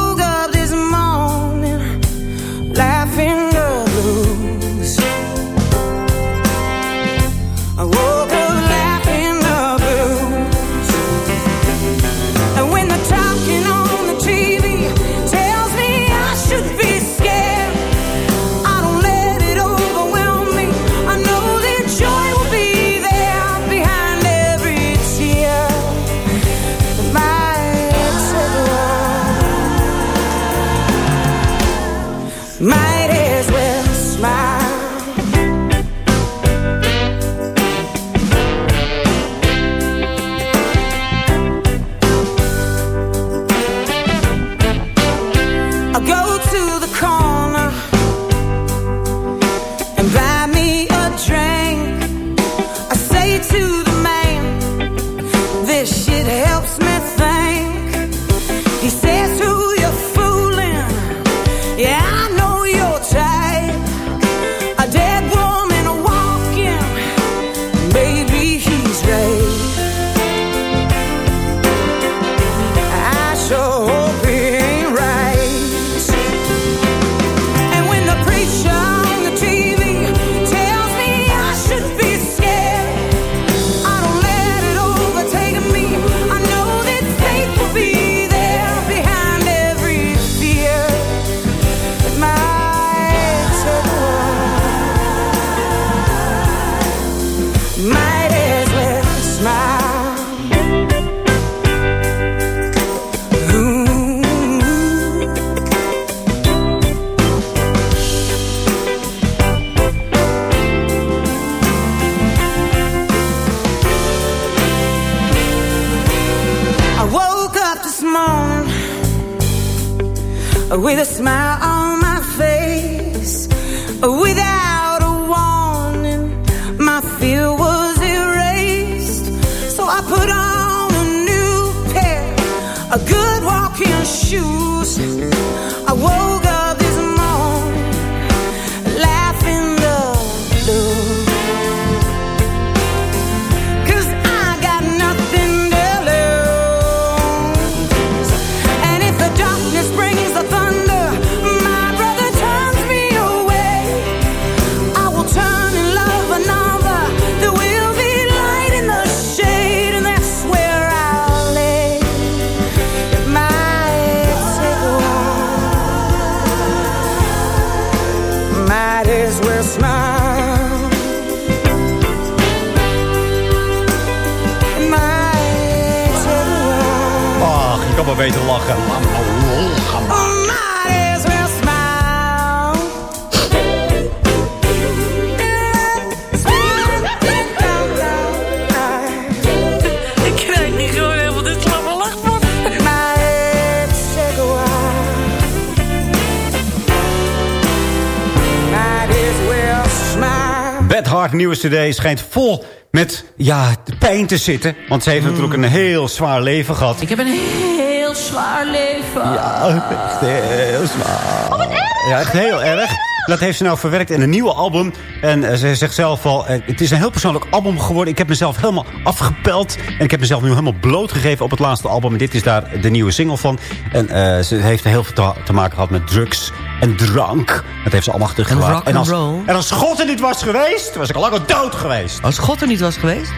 Hart nieuwe cd schijnt vol met ja, de pijn te zitten. Want ze heeft natuurlijk een heel zwaar leven gehad. Ik heb een heel zwaar leven. Ja, echt heel zwaar. Ja, echt heel erg. Dat heeft ze nou verwerkt in een nieuwe album. En eh, ze zegt zelf al, eh, het is een heel persoonlijk album geworden. Ik heb mezelf helemaal afgepeld. En ik heb mezelf nu helemaal blootgegeven op het laatste album. En dit is daar de nieuwe single van. En eh, ze heeft heel veel te, maken gehad met drugs en drank. Dat heeft ze allemaal achtergelaten. and als, en als God er niet was geweest, was ik al lang dood geweest. Als God er niet was geweest?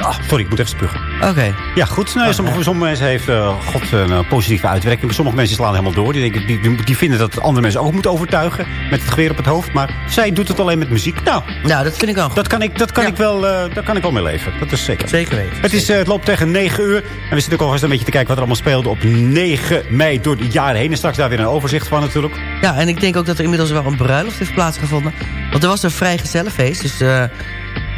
Ah, sorry, ik moet even spugen. Oké. Ja, goed. Nou, sommige, sommige mensen heeft God een positieve uitwerking. Sommige mensen slaan helemaal door. Die, denken, die, die vinden dat andere mensen ook moeten overtuigen. Met het geweer op het hoofd. Maar zij doet het alleen met muziek. Nou, Nou, dat vind ik wel goed. dat kan ik, dat kan ik, wel, daar kan ik wel mee leven. Dat is zeker. Zeker weten. Het, is, eh, het loopt tegen 9 uur. En we zitten ook alvast een beetje te kijken wat er allemaal speelde op 9 mei door de jaren heen. En straks daar weer een overzicht van natuurlijk. Ja, en ik denk ook dat er inmiddels wel een bruiloft heeft plaatsgevonden. Want er was een vrijgezellenfeest. Dus, eh,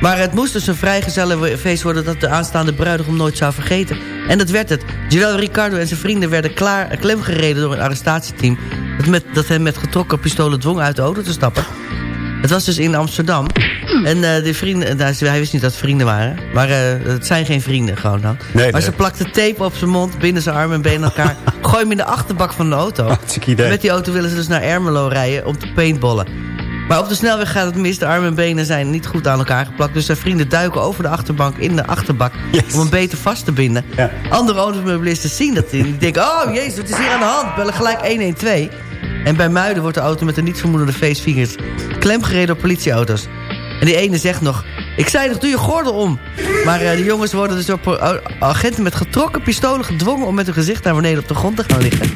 maar het moest dus een vrijgezellenfeest worden... dat de aanstaande bruidegom nooit zou vergeten. En dat werd het. Joel Ricardo en zijn vrienden werden klaar, klemgereden door een arrestatieteam... Dat, met, dat hem met getrokken pistolen dwong uit de auto te stappen. Het was dus in Amsterdam. En eh die vrienden, nou, hij wist niet dat het vrienden waren. Maar eh, het zijn geen vrienden gewoon dan. Nee, maar nee. ze plakte tape op zijn mond, binnen zijn armen en benen aan elkaar. Gooi hem in de achterbak van de auto. Met die auto willen ze dus naar Ermelo rijden om te paintballen. Maar op de snelweg gaat het mis. De armen en benen zijn niet goed aan elkaar geplakt. Dus zijn vrienden duiken over de achterbank in de achterbak... om hem beter vast te binden. Ja. Andere automobilisten zien dat en die denken... oh jezus, wat is hier aan de hand? Bellen gelijk 112. En bij Muiden wordt de auto met de niet vermoedende feestvingers... klemgereden door politieauto's. En die ene zegt nog... Ik zei nog, doe je gordel om. Maar eh, de jongens worden dus door agenten met getrokken pistolen gedwongen... om met hun gezicht naar beneden op de grond te gaan liggen.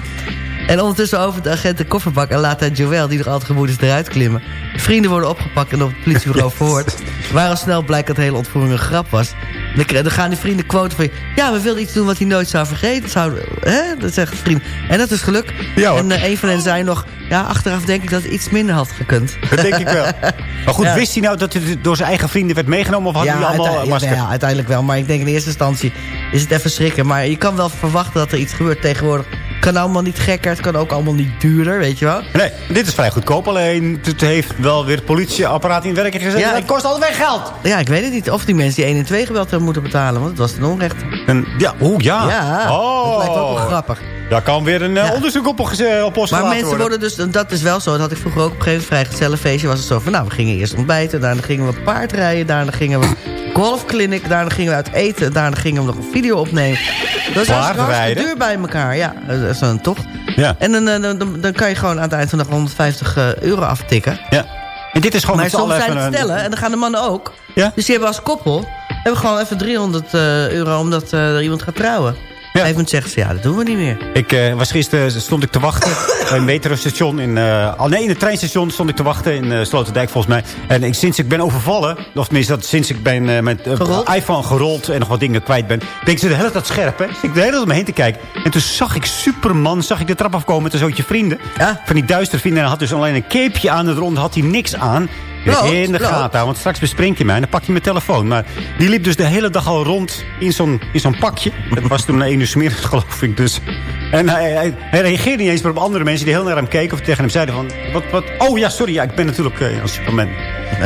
En ondertussen over de agent de kofferbak en laat hij Joël, die nog altijd gemoed is, eruit klimmen. De vrienden worden opgepakt en op het politiebureau verhoord. Waar al snel blijkt dat de hele ontvoering een grap was. Dan, krijg- dan gaan die vrienden quoten van... Ja, we wilden iets doen wat hij nooit zou vergeten. Zou, hè? Dat zegt de vriend. En dat is geluk. Ja, en eh, een van hen zei nog... Ja, achteraf denk ik dat het iets minder had gekund. Dat denk ik wel. Maar goed, Ja. wist hij nou dat het door zijn eigen vrienden werd meegenomen? Of had hij allemaal uite- masker? ja, uiteindelijk wel. Maar ik denk in eerste instantie is het even schrikken. Maar je kan wel verwachten dat er iets gebeurt tegenwoordig. Het kan allemaal niet gekker, het kan ook allemaal niet duurder, weet je wel. Nee, dit is vrij goedkoop. Alleen het heeft wel weer het politieapparaat in werking gezet. Ja, het ik- kost altijd geld. Ja, ik weet het niet. Of die mensen die 1 en 2 gebeld hebben moeten betalen. Want het was ten onrecht. En, ja, oeh, ja. Ja, oh. dat lijkt ook wel grappig. Daar kan weer een eh, Ja. onderzoek op, geze- op Maar mensen worden. worden dus, dat is wel zo, dat had ik vroeger ook op een gegeven moment vrij gezellig was het zo van, nou, we gingen eerst ontbijten, daarna gingen we paardrijden, daarna gingen we golfclinic, daarna gingen we uit eten, daarna gingen we nog een video opnemen. Dat is hartstikke- duur bij elkaar, ja, dat is zo'n tocht. Ja. En dan, eh, dan, dan, dan kan je gewoon aan het eind van de dag 150 eh, euro aftikken. Ja. En dit is gewoon Maar soms zijn het stellen, en dan gaan de mannen ook. Ja? Dus die hebben als koppel, hebben gewoon even 300 eh, euro omdat er iemand gaat trouwen. Ja. Even zeggen ze, ja, dat doen we niet meer. Ik eh, was gisteren stond ik te wachten bij een metrostation in... eh oh nee, in het treinstation stond ik te wachten in eh, Sloterdijk volgens mij. En ik, sinds ik ben overvallen, of tenminste dat sinds ik ben eh, met eh, Gerold? iPhone gerold en nog wat dingen kwijt ben... ik zo de hele tijd scherp, hè. Ik de hele tijd om me heen te kijken. En toen zag ik Superman, zag ik de trap afkomen met een zootje vrienden. Ja. Van die duistere vrienden. En hij had dus alleen een capeje aan. En eronder had hij niks aan. Klopt, in de gaten houden. Want straks bespringt hij mij en dan pak je mijn telefoon. Maar die liep dus de hele dag al rond in zo'n in zo'n pakje. Het was toen een ene smerig, geloof ik dus. En hij, hij, hij reageerde niet eens meer op andere mensen die heel naar hem keken... of tegen hem zeiden van... Wat, wat, oh ja, sorry, ja, ik ben natuurlijk eh, een Superman.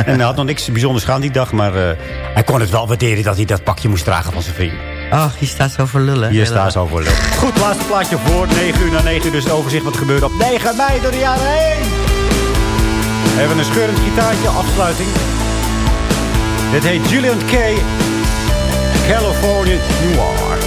en hij had nog niks bijzonders gaan die dag. Maar eh, hij kon het wel waarderen dat hij dat pakje moest dragen van zijn vriend. Ach, hier staat zo voor lullen. Hier Hele staat zo voor lul. Goed, laatste plaatje voor 9 uur na 9 uur. Dus het overzicht wat gebeurde op 9 mei door de jaren heen. Even een scheurend gitaartje, afsluiting. Dit heet Julian K. California Noir.